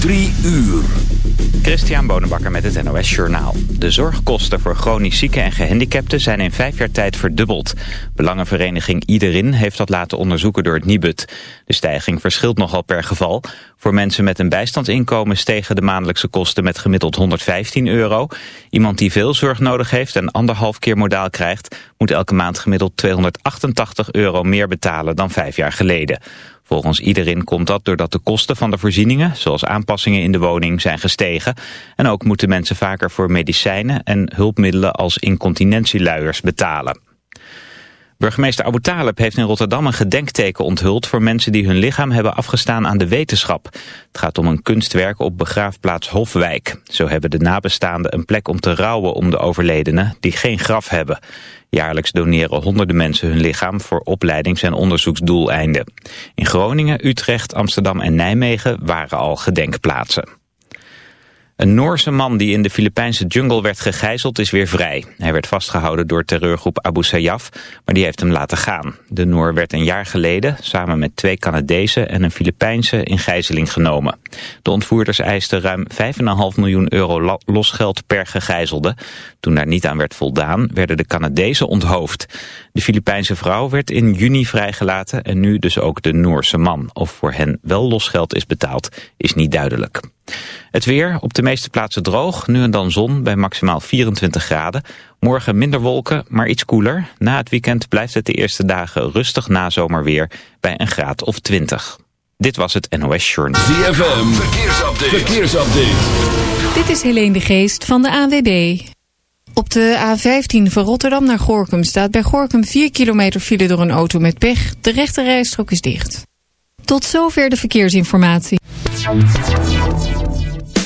Drie uur. Christian Bonenbakker met het NOS Journaal. De zorgkosten voor chronisch zieken en gehandicapten zijn in vijf jaar tijd verdubbeld. Belangenvereniging Iederin heeft dat laten onderzoeken door het Nibud. De stijging verschilt nogal per geval. Voor mensen met een bijstandsinkomen stegen de maandelijkse kosten met gemiddeld 115 euro. Iemand die veel zorg nodig heeft en anderhalf keer modaal krijgt... moet elke maand gemiddeld 288 euro meer betalen dan vijf jaar geleden. Volgens iedereen komt dat doordat de kosten van de voorzieningen, zoals aanpassingen in de woning, zijn gestegen. En ook moeten mensen vaker voor medicijnen en hulpmiddelen als incontinentieluiers betalen. Burgemeester Abu Talib heeft in Rotterdam een gedenkteken onthuld voor mensen die hun lichaam hebben afgestaan aan de wetenschap. Het gaat om een kunstwerk op begraafplaats Hofwijk. Zo hebben de nabestaanden een plek om te rouwen om de overledenen die geen graf hebben. Jaarlijks doneren honderden mensen hun lichaam voor opleidings- en onderzoeksdoeleinden. In Groningen, Utrecht, Amsterdam en Nijmegen waren al gedenkplaatsen. Een Noorse man die in de Filipijnse jungle werd gegijzeld is weer vrij. Hij werd vastgehouden door terreurgroep Abu Sayyaf, maar die heeft hem laten gaan. De Noor werd een jaar geleden samen met twee Canadezen en een Filipijnse in gijzeling genomen. De ontvoerders eisten ruim 5,5 miljoen euro losgeld per gegijzelde. Toen daar niet aan werd voldaan, werden de Canadezen onthoofd. De Filipijnse vrouw werd in juni vrijgelaten en nu dus ook de Noorse man. Of voor hen wel losgeld is betaald, is niet duidelijk. Het weer, op de meeste plaatsen droog, nu en dan zon bij maximaal 24 graden. Morgen minder wolken, maar iets koeler. Na het weekend blijft het de eerste dagen rustig na zomerweer bij een graad of 20. Dit was het NOS Journal. ZFM, verkeersupdate. verkeersupdate. Dit is Helene de Geest van de ANWB. Op de A15 van Rotterdam naar Gorkum staat bij Gorkum 4 kilometer file door een auto met pech. De rechte rijstrook is dicht. Tot zover de verkeersinformatie.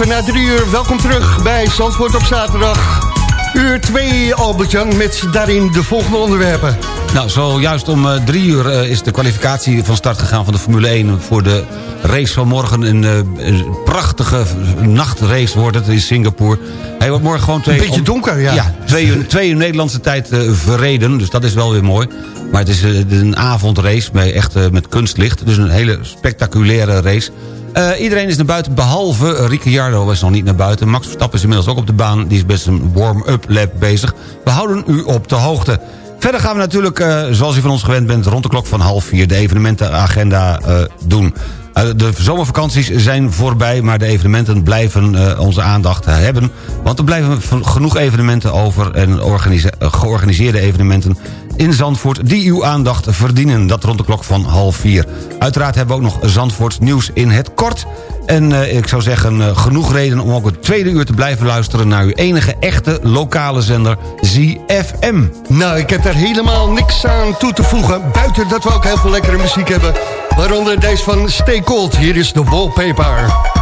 Even na drie uur. Welkom terug bij Zandvoort op zaterdag. Uur 2, Albert-Jan, met daarin de volgende onderwerpen. Nou, zojuist om uh, drie uur uh, is de kwalificatie van start gegaan van de Formule 1... voor de race van morgen. Een uh, prachtige nachtrace wordt het in Singapore. Wordt morgen gewoon twee... Een beetje donker, ja. Ja, twee uur, twee uur Nederlandse tijd verreden. Dus dat is wel weer mooi. Maar het is een avondrace met, echt, met kunstlicht. Dus een hele spectaculaire race. Uh, iedereen is naar buiten, behalve Ricciardo is nog niet naar buiten. Max Verstappen is inmiddels ook op de baan. Die is best een warm-up lap bezig. We houden u op de hoogte. Verder gaan we natuurlijk, uh, zoals u van ons gewend bent... rond de klok van half vier de evenementenagenda uh, doen. De zomervakanties zijn voorbij, maar de evenementen blijven onze aandacht hebben. Want er blijven genoeg evenementen over... en georganiseerde evenementen in Zandvoort die uw aandacht verdienen. Dat rond de klok van half vier. Uiteraard hebben we ook nog Zandvoorts nieuws in het kort. En ik zou zeggen, genoeg reden om ook het tweede uur te blijven luisteren... naar uw enige echte lokale zender ZFM. Nou, ik heb daar helemaal niks aan toe te voegen. Buiten dat we ook heel veel lekkere muziek hebben. Waaronder deze van Stay. Hier is de wallpaper.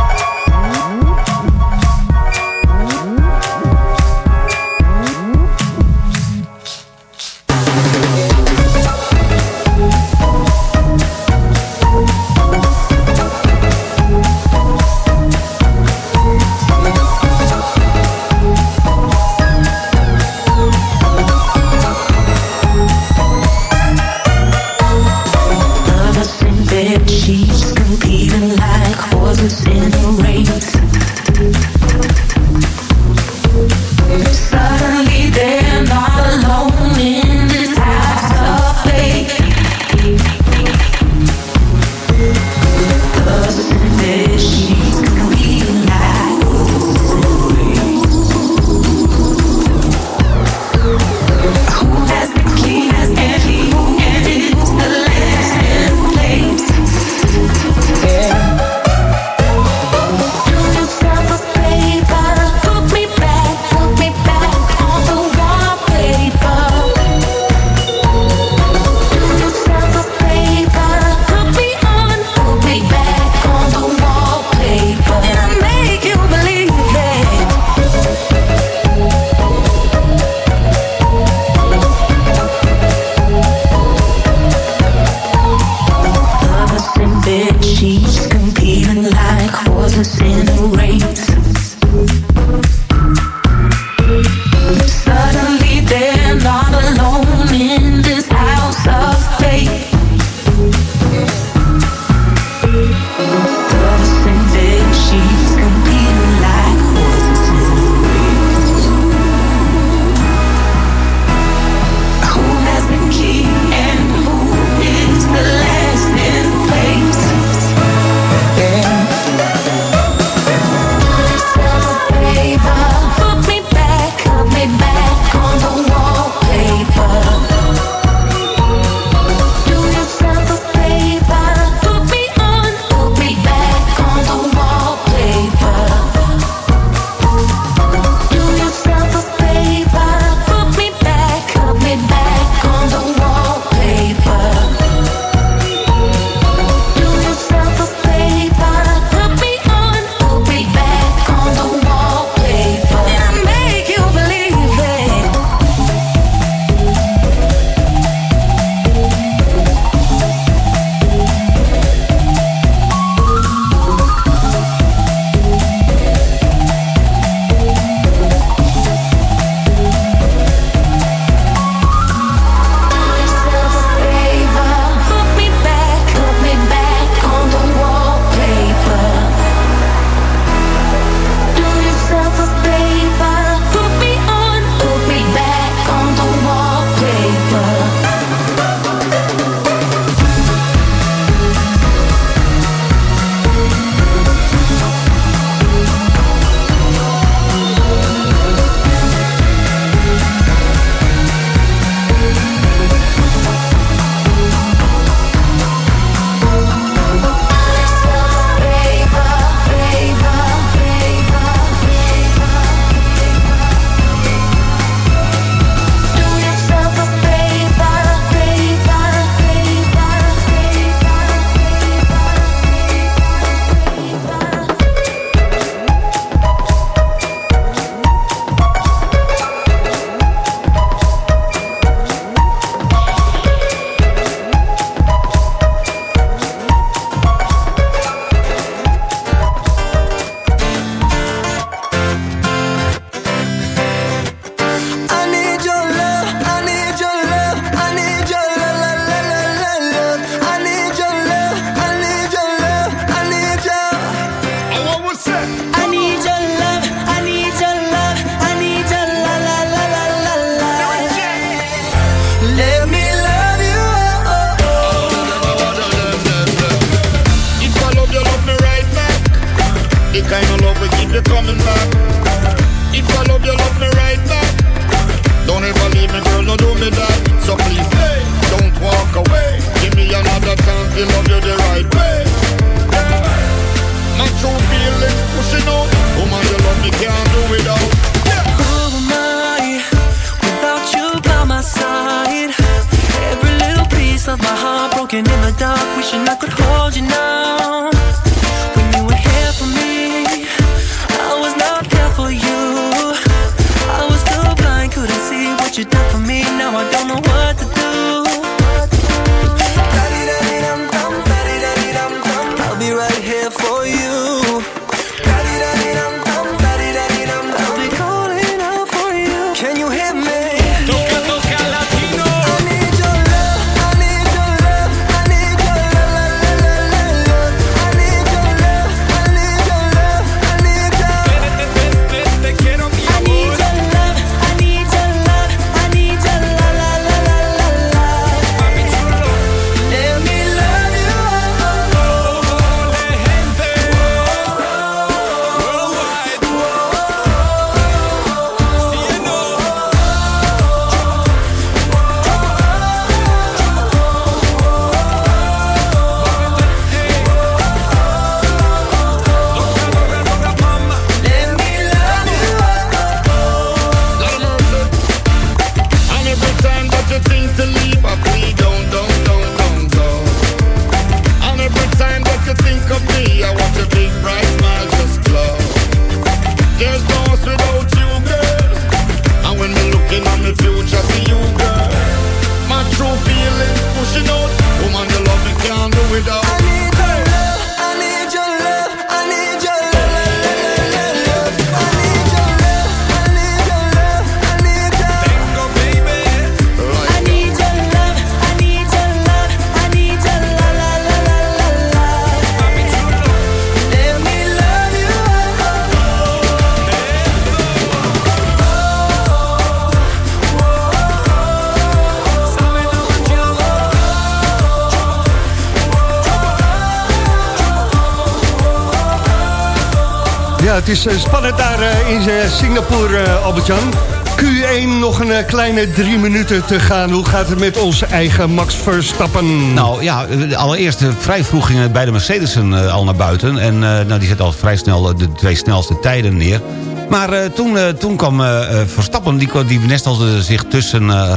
Het is eh, spannend daar eh, in eh, Singapore, Albert-Jan. Q1 nog een kleine drie minuten te gaan. Hoe gaat het met onze eigen Max Verstappen? Nou ja, allereerst vrij vroeg gingen beide Mercedes'en al naar buiten. En nou, die zetten al vrij snel de twee snelste tijden neer. Maar toen, toen kwam Verstappen, die, die nestelde zich tussen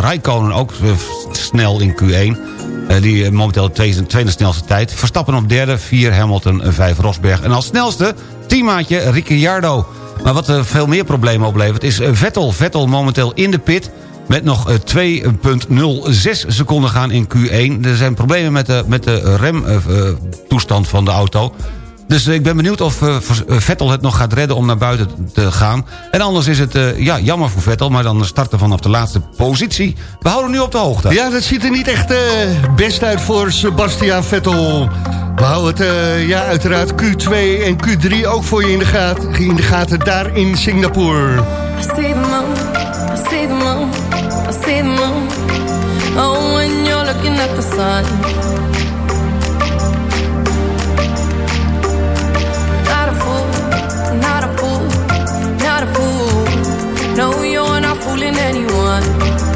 Raikkonen ook snel in Q1. Eh, die eh, momenteel de tweede, snelste tijd. Verstappen op derde, vier Hamilton, vijf Rosberg. En als snelste, teammaatje Ricciardo. Maar wat er veel meer problemen oplevert is eh, Vettel. Vettel momenteel in de pit met nog eh, 2,06 seconden gaan in Q1. Er zijn problemen met de, met de remtoestand van de auto. Dus eh, ik ben benieuwd of eh, eh, Vettel het nog gaat redden om naar buiten te gaan. En anders is het eh, ja, jammer voor Vettel, maar dan starten vanaf de laatste positie. We houden nu op de hoogte. Ja, dat ziet er niet echt eh, best uit voor Sebastian Vettel. We houden het eh, ja, uiteraard Q2 en Q3 ook voor je in de, gaten, in de gaten daar in Singapore. I see the moon, I see the moon, I see the moon. Oh, when you're looking at the sun. Fooling anyone.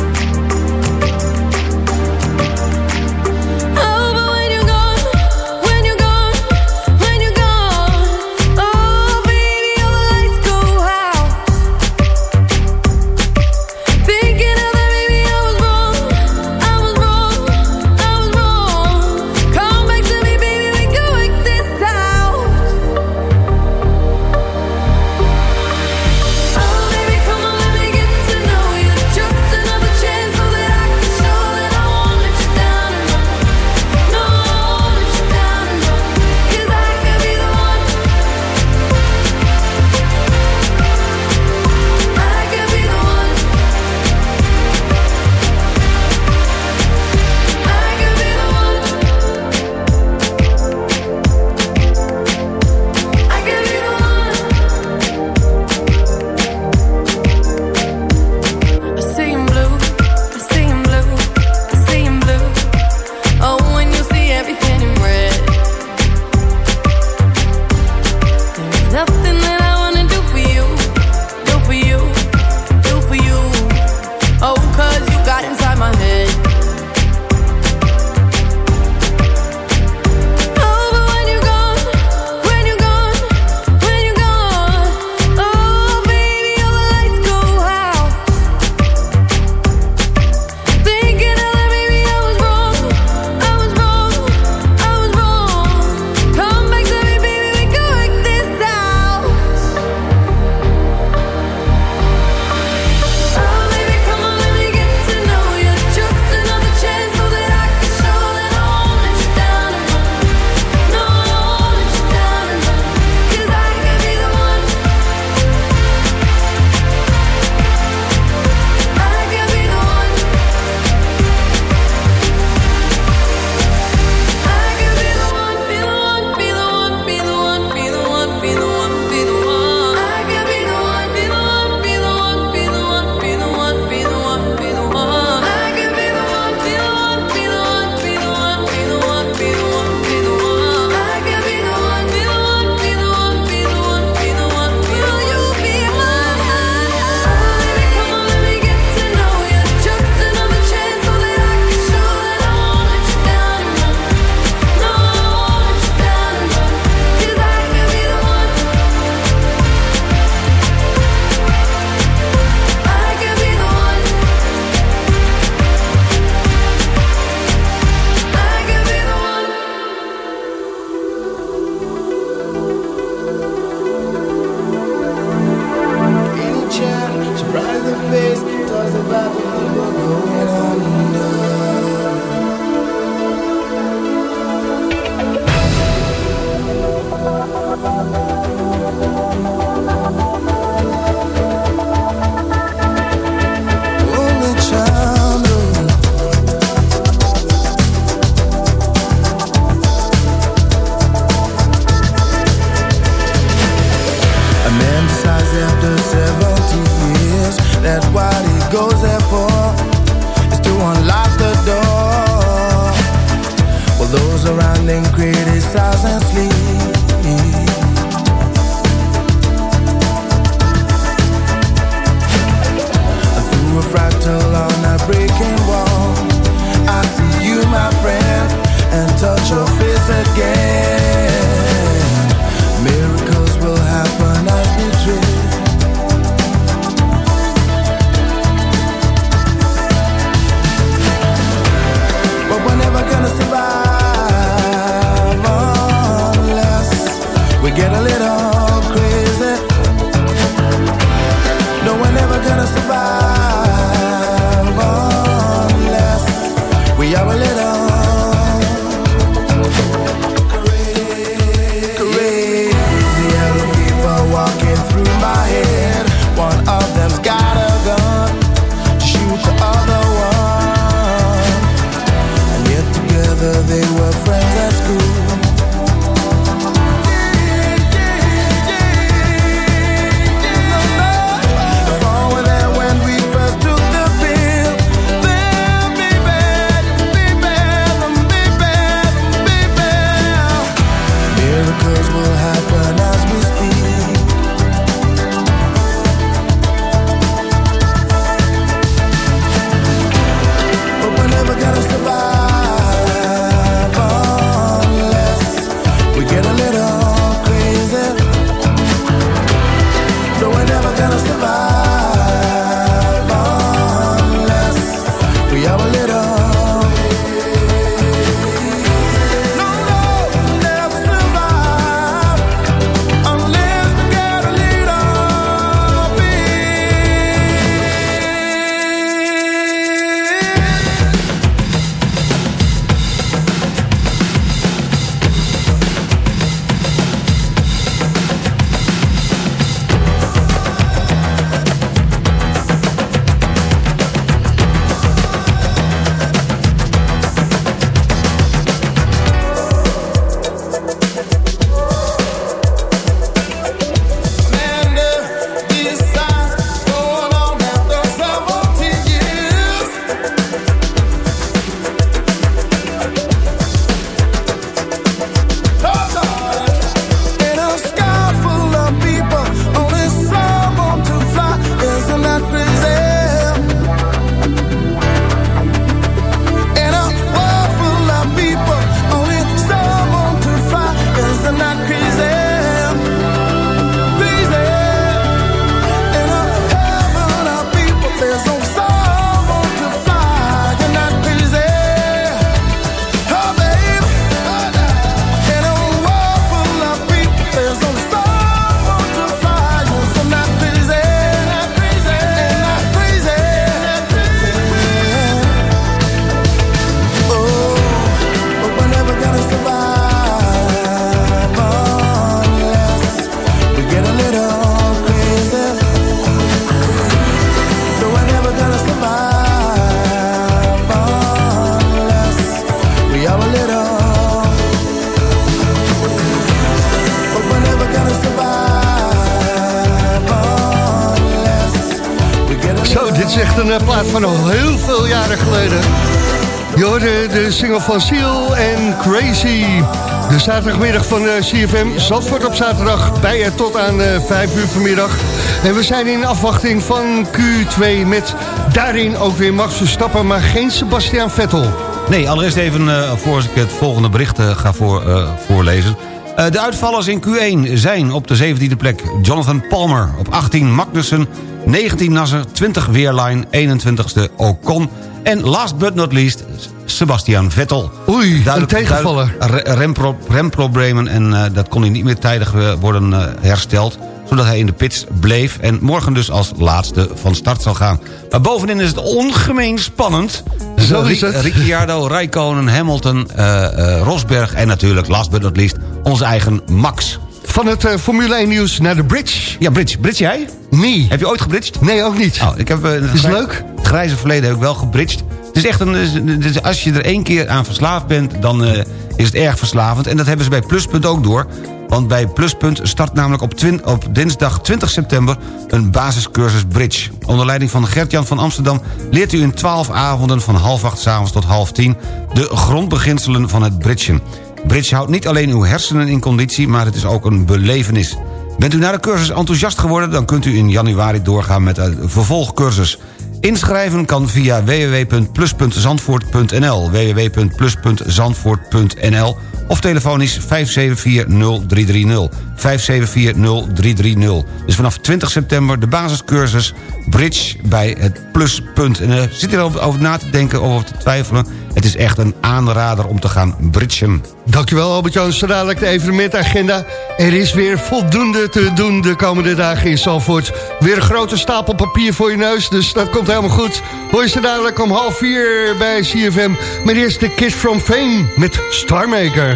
Van Seal en Crazy. De zaterdagmiddag van eh, CFM Zandvoort op zaterdag bij je tot aan eh 5 uur vanmiddag. En we zijn in afwachting van Q2 met daarin ook weer Max Verstappen, maar geen Sebastian Vettel. Nee, allereerst even eh, voor ik het volgende bericht eh, ga voor, eh, voorlezen. Eh, de uitvallers in Q1 zijn op de 17e plek Jonathan Palmer. Op 18 Magnussen, 19 Nasser, 20 Weerline, 21ste Ocon. En last but not least Sebastian Vettel. Oei, een tegenvaller. duidelijk re- rempro- remproblemen en eh, dat kon hij niet meer tijdig eh, worden eh, hersteld zodat hij in de pits bleef en morgen dus als laatste van start zal gaan. Maar bovenin is het ongemeen spannend. Zo is het. Ricciardo, Rijkonen, Hamilton, Rosberg en natuurlijk, last but not least, onze eigen Max. Van het Formule 1 nieuws naar de bridge. Ja, bridge. Bridge jij? Nee. Heb je ooit gebridged? Nee, ook niet. Nou, ik heb, het Is leuk? Het grijze verleden heb ik wel gebridged. Het is echt een... als je er één keer aan verslaafd bent, dan eh, is het erg verslavend. En dat hebben ze bij Pluspunt ook door. Want bij Pluspunt start namelijk op, dinsdag 20 september... een basiscursus Bridge. Onder leiding van Gert-Jan van Amsterdam... leert u in 12 avonden van half acht 's avonds tot half tien... de grondbeginselen van het bridgen. Bridge houdt niet alleen uw hersenen in conditie... maar het is ook een belevenis. Bent u na de cursus enthousiast geworden... dan kunt u in januari doorgaan met een vervolgcursus. Inschrijven kan via www.plus.zandvoort.nl www.plus.zandvoort.nl of telefonisch 5740330. 5740330. Dus vanaf 20 september de basiscursus Bridge bij het Pluspunt. En uh, zit er over, na te denken of over te twijfelen... het is echt een aanrader om te gaan bridgen. Dankjewel Albert-Jan, zo dadelijk de evenementagenda. Er is weer voldoende te doen de komende dagen in Zandvoort. Weer een grote stapel papier voor je neus, dus dat komt helemaal goed. Hoor je ze dadelijk om half vier bij CFM. Maar eerst de Kids from Fame met Starmaker.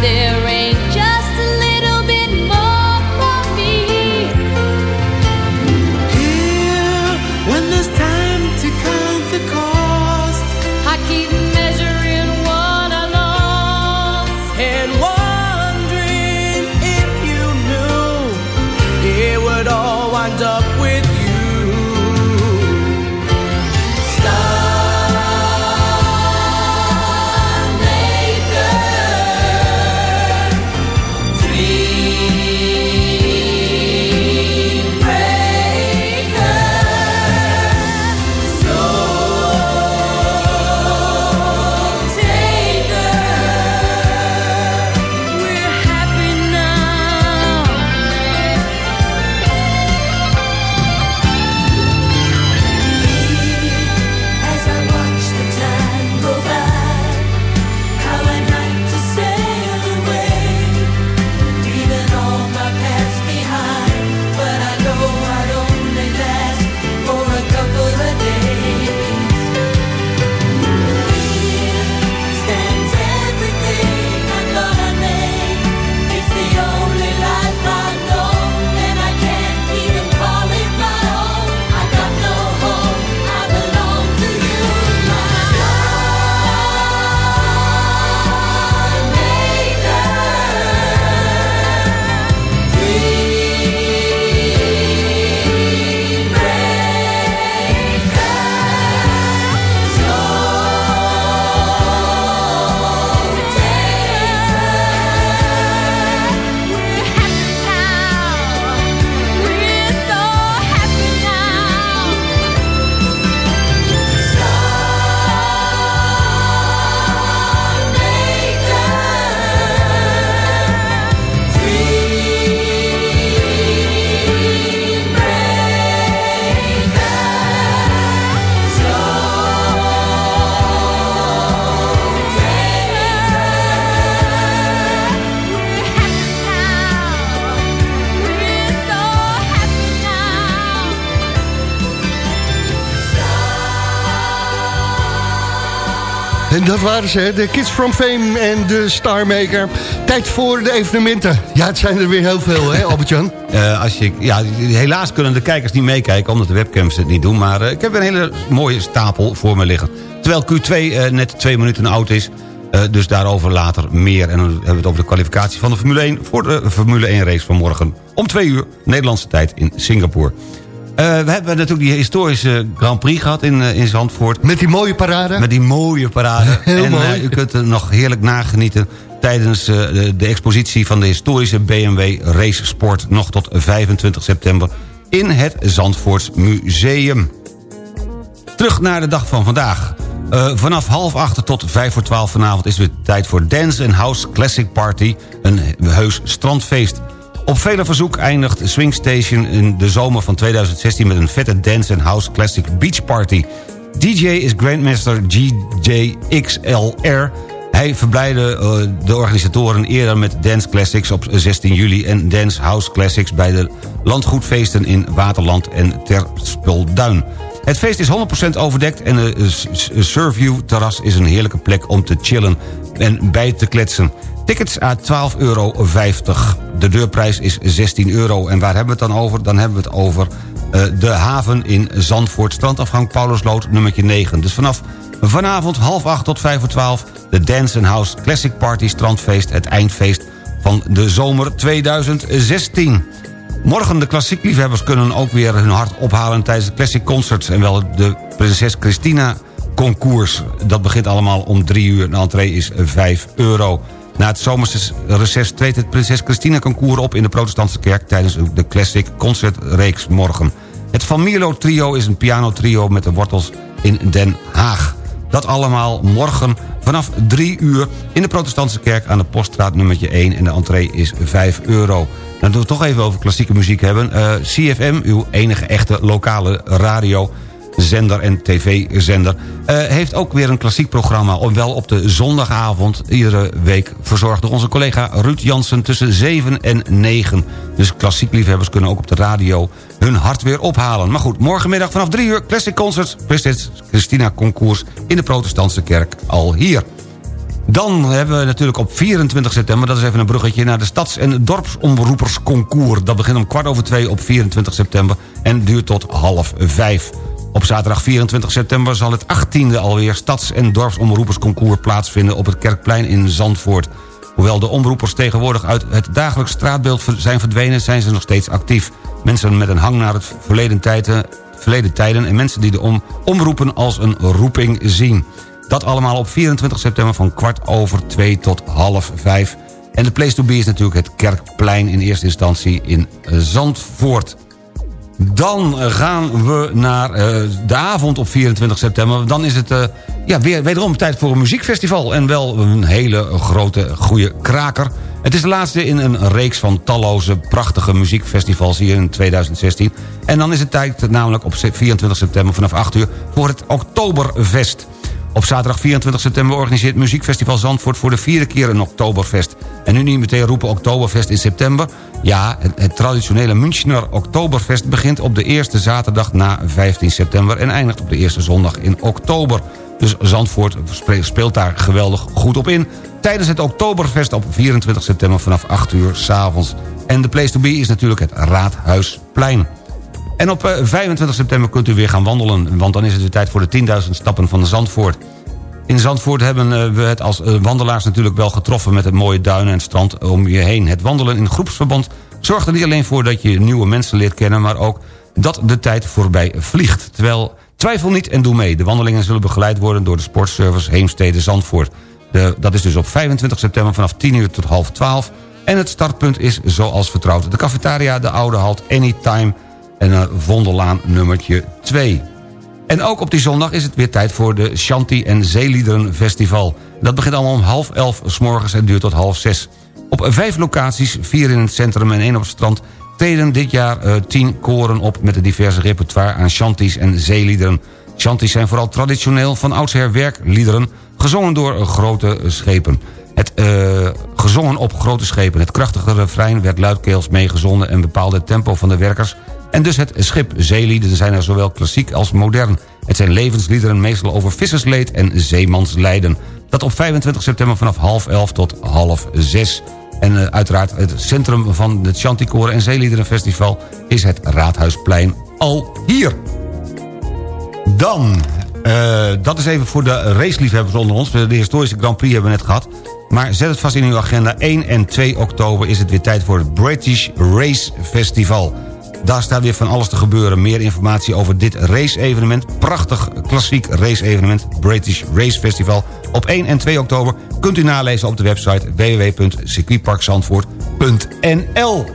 there dat waren ze, de Kids from Fame en de Starmaker. Tijd voor de evenementen. Ja, het zijn er weer heel veel, hè Albert-Jan? Eh, als je, ja, helaas kunnen de kijkers niet meekijken... omdat de webcams het niet doen. Maar eh, ik heb een hele mooie stapel voor me liggen. Terwijl Q2 eh, net twee minuten oud is... Dus daarover later meer. En dan hebben we het over de kwalificatie van de Formule 1... voor de Formule 1 race van morgen om twee uur Nederlandse tijd in Singapore. Eh, we hebben natuurlijk die historische Grand Prix gehad in, eh, in Zandvoort. Met die mooie parade. Met die mooie parade. Heel en mooi. eh, u kunt er nog heerlijk nagenieten tijdens de, de expositie van de historische BMW Race Sport... nog tot 25 september in het Zandvoorts Museum. Terug naar de dag van vandaag. Vanaf half acht tot vijf voor twaalf vanavond is het weer tijd voor Dance and House Classic Party. Een heus strandfeest. Op vele verzoek eindigt Swing Station in de zomer van 2016... met een vette Dance and House Classic Beach Party. DJ is Grandmaster GJXLR... Hij verblijde eh, de organisatoren eerder met Dance Classics op 16 juli... en Dance House Classics bij de landgoedfeesten in Waterland en Terspelduin. Het feest is 100% overdekt en de Surview terras is een heerlijke plek om te chillen en bij te kletsen. Tickets à 12,50 euro. De deurprijs is 16 euro. En waar hebben we het dan over? Dan hebben we het over eh, de haven in Zandvoort. Strandafgang Paulusloot nummertje 9. Dus vanaf vanavond half 8 tot 5 voor 12... de Dance House Classic Party Strandfeest. Het eindfeest van de zomer 2016. Morgen de klassiek liefhebbers kunnen ook weer hun hart ophalen... tijdens het Classic Concerts en wel de Prinses Christina concours. Dat begint allemaal om 3 uur. De entree is 5 euro. Na het zomerse reces treedt het Prinses Christina concours op... in de protestantse kerk tijdens de Classic Concertreeks morgen. Het Van Mierlo trio is een pianotrio met de wortels in Den Haag. Dat allemaal morgen vanaf 3 uur in de protestantse kerk... aan de poststraat nummertje 1 en de entree is 5 euro. Dan we het toch even over klassieke muziek hebben. Eh, CFM, uw enige echte lokale radio zender en tv-zender... eh, heeft ook weer een klassiek programma. Wel op de zondagavond, iedere week verzorgd door onze collega Ruud Jansen... tussen 7 en 9. Dus klassiek liefhebbers kunnen ook op de radio hun hart weer ophalen. Maar goed, morgenmiddag vanaf 3 uur... Classic Concerts, Christina Concours... in de protestantse kerk al hier. Dan hebben we natuurlijk op 24 september... dat is even een bruggetje naar de Stads- en Dorpsomroepersconcours. Dat begint om kwart over twee op 24 september... en duurt tot half vijf. Op zaterdag 24 september zal het 18e alweer... Stads- en Dorpsomroepersconcours plaatsvinden... op het Kerkplein in Zandvoort. Hoewel de omroepers tegenwoordig uit het dagelijks straatbeeld zijn verdwenen... zijn ze nog steeds actief. Mensen met een hang naar het verleden tijden, verleden tijden... en mensen die de om, omroepen als een roeping zien. Dat allemaal op 24 september van kwart over twee tot half vijf. En de place to be is natuurlijk het Kerkplein in eerste instantie in Zandvoort. Dan gaan we naar eh, de avond op 24 september. Dan is het eh, ja, weer, wederom tijd voor een muziekfestival. En wel een hele grote, goede kraker. Het is de laatste in een reeks van talloze prachtige muziekfestivals hier in 2016. En dan is het tijd namelijk op 24 september vanaf 8 uur voor het Oktoberfest. Op zaterdag 24 september organiseert Muziekfestival Zandvoort... voor de vierde keer een Oktoberfest. En nu niet meteen roepen Oktoberfest in september. Ja, het, traditionele Münchner Oktoberfest begint op de eerste zaterdag na 15 september... en eindigt op de eerste zondag in oktober. Dus Zandvoort spe- speelt daar geweldig goed op in. Tijdens het Oktoberfest op 24 september vanaf 8 uur s'avonds. En de place to be is natuurlijk het Raadhuisplein. En op eh, 25 september kunt u weer gaan wandelen... want dan is het weer tijd voor de 10.000 stappen van de Zandvoort. In Zandvoort hebben eh, we het als eh, wandelaars natuurlijk wel getroffen... met het mooie duinen en strand om je heen. Het wandelen in groepsverband zorgt er niet alleen voor... dat je nieuwe mensen leert kennen... maar ook dat de tijd voorbij vliegt. Terwijl twijfel niet en doe mee. De wandelingen zullen begeleid worden door de sportservice Heemstede Zandvoort. De, dat is dus op 25 september vanaf 10 uur tot half 12. En het startpunt is zoals vertrouwd de cafetaria, de Oude Halt, Anytime... en uh, nummertje 2. En ook op die zondag is het weer tijd voor de Shanti en Zeeliederen Festival. Dat begint allemaal om half elf s morgens en duurt tot half zes. Op vijf locaties, vier in het centrum en één op het strand... treden dit jaar uh, tien koren op met een diverse repertoire aan Shanties en zeeliederen. Shanties zijn vooral traditioneel van oudsher werkliederen... gezongen door grote schepen. Het uh, gezongen op grote schepen. Het krachtige refrein werd luidkeels meegezonden... en bepaalde tempo van de werkers en dus het schip. Zeelieden zijn er zowel klassiek als modern. Het zijn levensliederen meestal over vissersleed en zeemanslijden. Dat op 25 september vanaf half elf tot half zes. En eh, uiteraard het centrum van het Chanticoren en Zeeliederenfestival... is het Raadhuisplein al hier. Dan, eh, dat is even voor de raceliefhebbers onder ons. De historische Grand Prix hebben we net gehad. Maar zet het vast in uw agenda. 1 en 2 oktober is het weer tijd voor het British Race Festival. Daar staat weer van alles te gebeuren. Meer informatie over dit race-evenement. Prachtig klassiek race-evenement. British Race Festival. Op 1 en 2 oktober kunt u nalezen op de website www.circuitparkzandvoort.nl.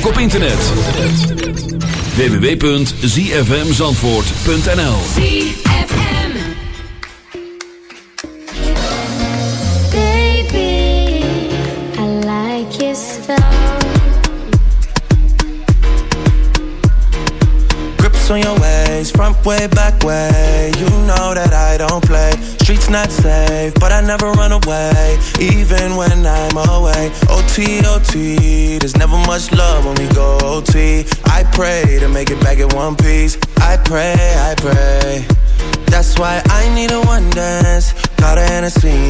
ook op internet. www.zfmzandvoort.nl on your ways, front way, back way. You know that I don't play. Streets not safe, but I never run away. Even when I'm away. There's never much love make it back in one piece. I pray, I pray. That's why I need a one dance. Got a Hennessy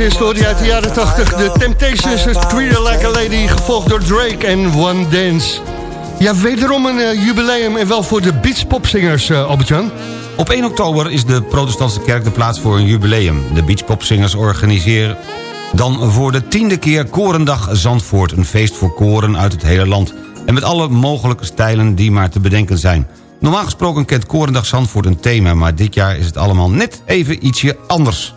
Je uit de jaren 80 de Temptations, het Her Like a Lady, gevolgd door Drake en One Dance. Ja, wederom een eh, jubileum en wel voor de beachpopzingers, uh, Albert-Jan. Op 1 oktober is de protestantse kerk de plaats voor een jubileum. De beachpopzingers organiseren dan voor de tiende keer Korendag Zandvoort. Een feest voor koren uit het hele land. En met alle mogelijke stijlen die maar te bedenken zijn. Normaal gesproken kent Korendag Zandvoort een thema... maar dit jaar is het allemaal net even ietsje anders.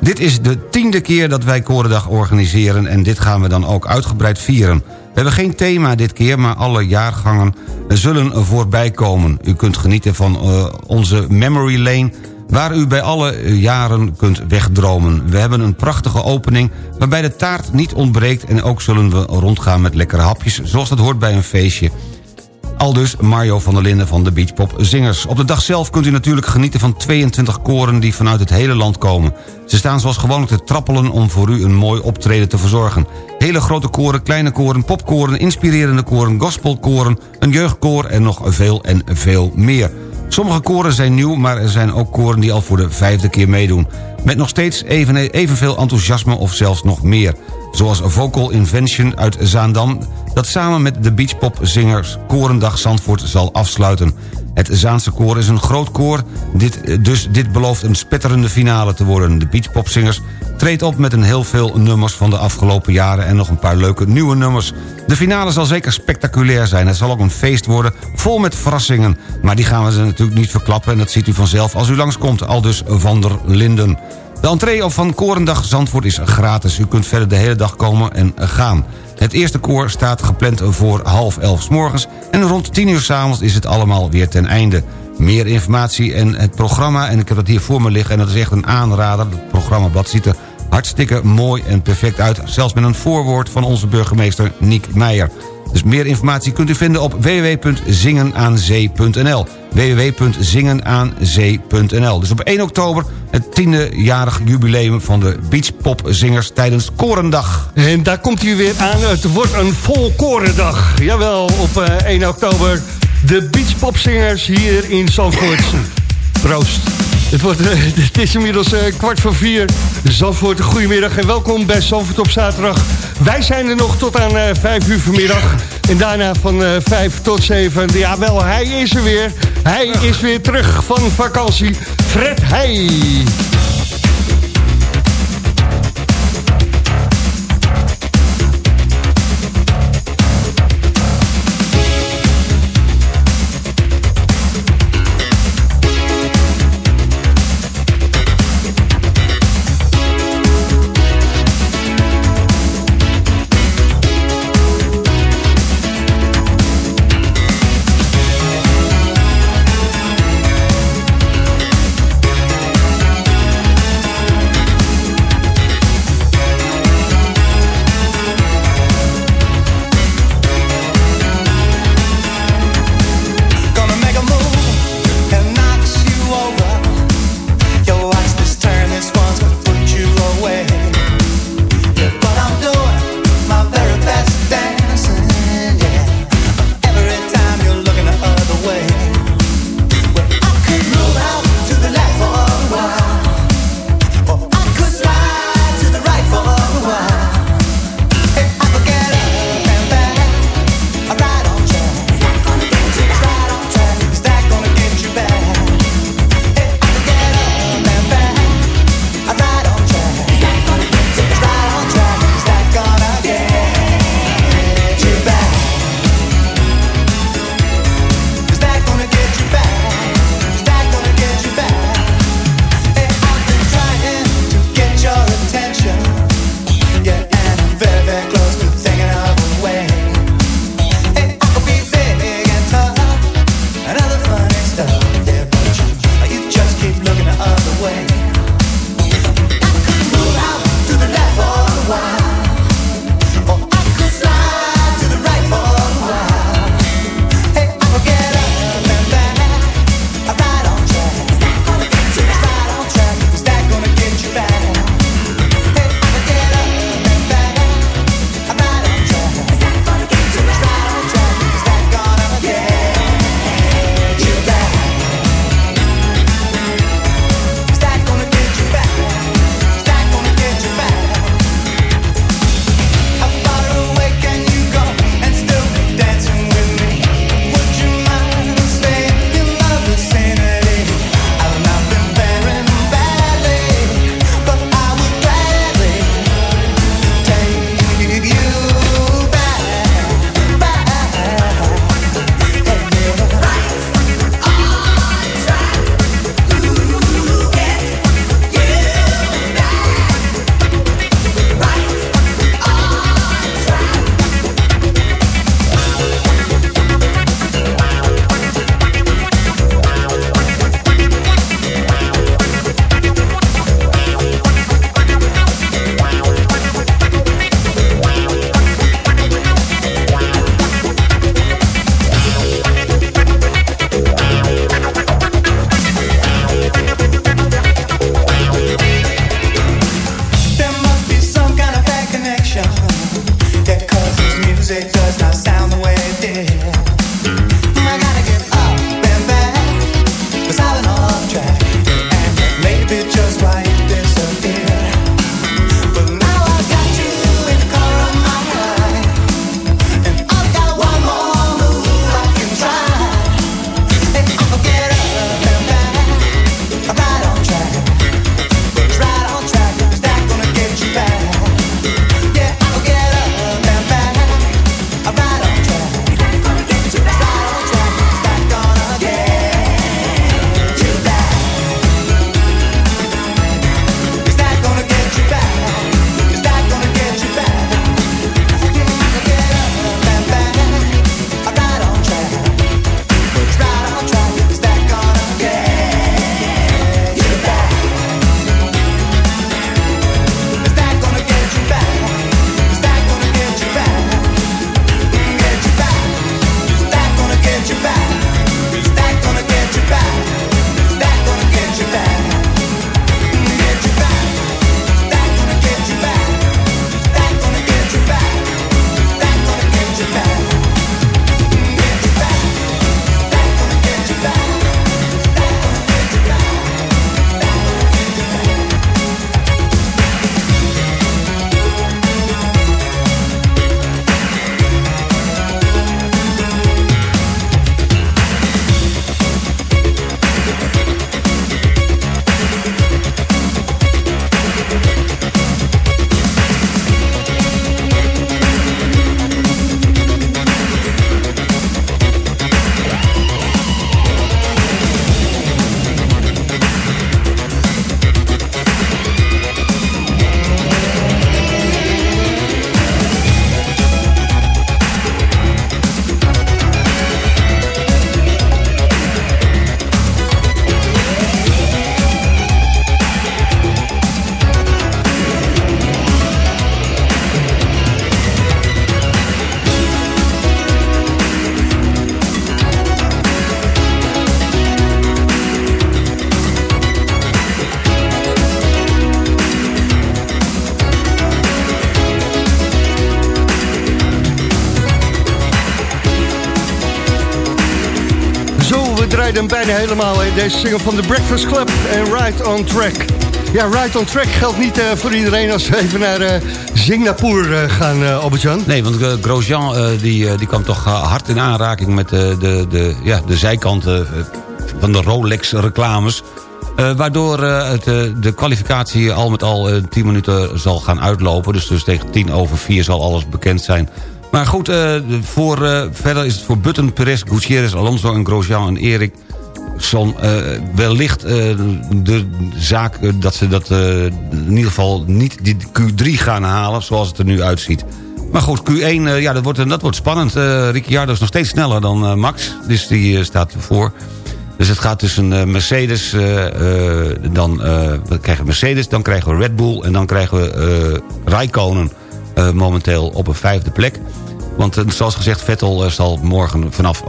Dit is de tiende keer dat wij Korendag organiseren... en dit gaan we dan ook uitgebreid vieren. We hebben geen thema dit keer, maar alle jaargangen zullen voorbij komen. U kunt genieten van eh, onze Memory Lane... waar u bij alle jaren kunt wegdromen. We hebben een prachtige opening waarbij de taart niet ontbreekt... en ook zullen we rondgaan met lekkere hapjes... zoals dat hoort bij een feestje. Aldus Mario van der Linden van de Beachpop Zingers. Op de dag zelf kunt u natuurlijk genieten van 22 koren die vanuit het hele land komen. Ze staan zoals gewoonlijk te trappelen om voor u een mooi optreden te verzorgen. Hele grote koren, kleine koren, popkoren, inspirerende koren, gospelkoren... een jeugdkoor en nog veel en veel meer. Sommige koren zijn nieuw, maar er zijn ook koren die al voor de vijfde keer meedoen. Met nog steeds even, evenveel enthousiasme of zelfs nog meer. Zoals Vocal Invention uit Zaandam... dat samen met de beachpopzingers Korendag Zandvoort zal afsluiten. Het Zaanse koor is een groot koor, dit, dus dit belooft een spetterende finale te worden. De beachpopzingers treedt op met een heel veel nummers van de afgelopen jaren... en nog een paar leuke nieuwe nummers. De finale zal zeker spectaculair zijn. Het zal ook een feest worden, vol met verrassingen. Maar die gaan we ze natuurlijk niet verklappen... en dat ziet u vanzelf als u langskomt, aldus Van der Linden. De entree van Korendag Zandvoort is gratis. U kunt verder de hele dag komen en gaan. Het eerste koor staat gepland voor half elf morgens... en rond tien uur s'avonds is het allemaal weer ten einde. Meer informatie en het programma, en ik heb dat hier voor me liggen... en dat is echt een aanrader. Het programmablad ziet er hartstikke mooi en perfect uit. Zelfs met een voorwoord van onze burgemeester Niek Meijer. Dus meer informatie kunt u vinden op www.zingenaanzee.nl www.zingenaanzee.nl Dus op 1 oktober het tiende-jarig jubileum van de beachpopzingers tijdens Korendag. En daar komt hij weer aan. Het wordt een volkorendag. Jawel, op eh, 1 oktober de beachpopzingers hier in Zandvoort. Proost. Het, wordt, eh, het is inmiddels eh, kwart voor vier. Zandvoort, goedemiddag en welkom bij Zandvoort op zaterdag. Wij zijn er nog tot aan eh, vijf uur vanmiddag. En daarna van eh, vijf tot zeven. Ja, wel, hij is er weer. Hij is weer terug van vakantie. Fred Heij. Bijna helemaal. Deze single van The Breakfast Club en Right on Track. Ja, Right on Track geldt niet eh, voor iedereen als we even naar eh, Singapore eh, gaan, uh, Albert-Jan. Nee, want uh, Grosjean uh, die, die kwam toch hard in aanraking met de, de, ja, de zijkanten van de Rolex-reclames. waardoor het, de kwalificatie al met al 10 minuten zal gaan uitlopen. Dus, dus tegen 10 over 4 zal alles bekend zijn. Maar goed, voor, verder is het voor Button, Perez, Gutierrez, Alonso en Grosjean en Erik uh, wellicht uh, de zaak uh, dat ze dat in ieder geval niet die Q3 gaan halen... zoals het er nu uitziet. Maar goed, Q1, ja, dat, wordt, dat wordt spannend. Ricciardo is nog steeds sneller dan Max, dus die staat ervoor. Dus het gaat tussen Mercedes, dan we krijgen Mercedes, dan krijgen we Red Bull... en dan krijgen we Raikkonen momenteel op een vijfde plek. Want zoals gezegd, Vettel zal morgen vanaf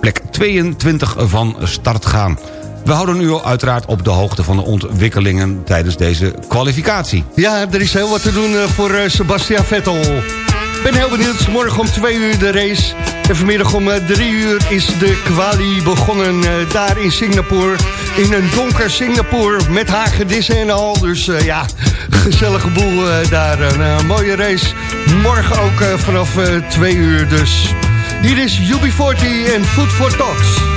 plek 22 van start gaan. We houden u uiteraard op de hoogte van de ontwikkelingen tijdens deze kwalificatie. Ja, er is heel wat te doen voor Sebastian Vettel. Ik ben heel benieuwd. Morgen om twee uur de race. En vanmiddag om drie uur is de kwali begonnen daar in Singapore. In een donker Singapore met hagedissen en al. Dus ja, gezellige boel daar. Een mooie race. Morgen ook vanaf twee uur dus. Hier is UB40 en Food for Thoughts.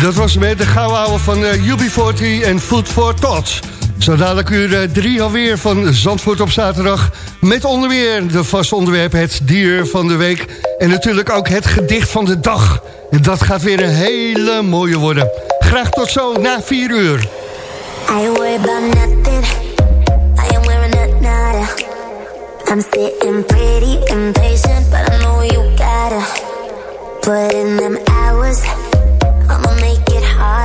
Dat was met de gouden ouwe van eh, UB40 en Food for Tots. Zo dadelijk uur 3 alweer van Zandvoort op zaterdag. Met onder meer de vaste onderwerp het dier van de week. En natuurlijk ook het gedicht van de dag. Dat gaat weer een hele mooie worden. Graag tot zo na 4 uur. I. I'm sitting pretty impatient, but I know you gotta put in them hours.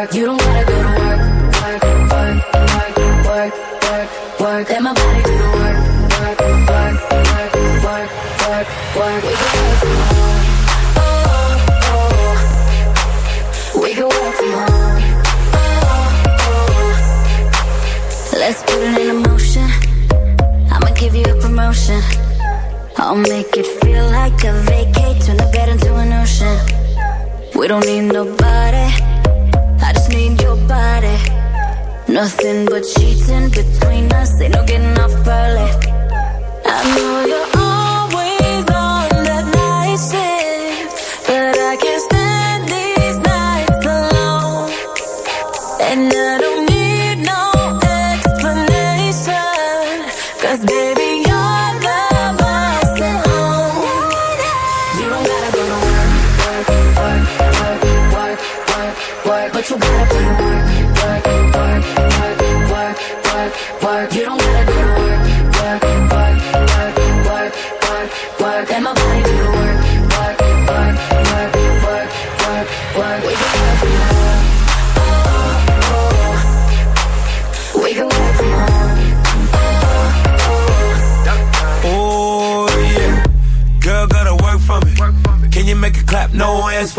work. You don't gotta go to work, work, work, work, work, work, work. Let my body do the work, work, work, work, work, work, work. We can work from home. Oh, oh. We can work from home. Oh, oh. Let's put it in motion. I'ma give you a promotion. I'll make it feel like a vacate, turn the bed into an ocean. We don't need nobody. Body. Nothing but cheating between us. Ain't no getting off early. I know you're always on that night shift, but I can't stand these nights alone. And I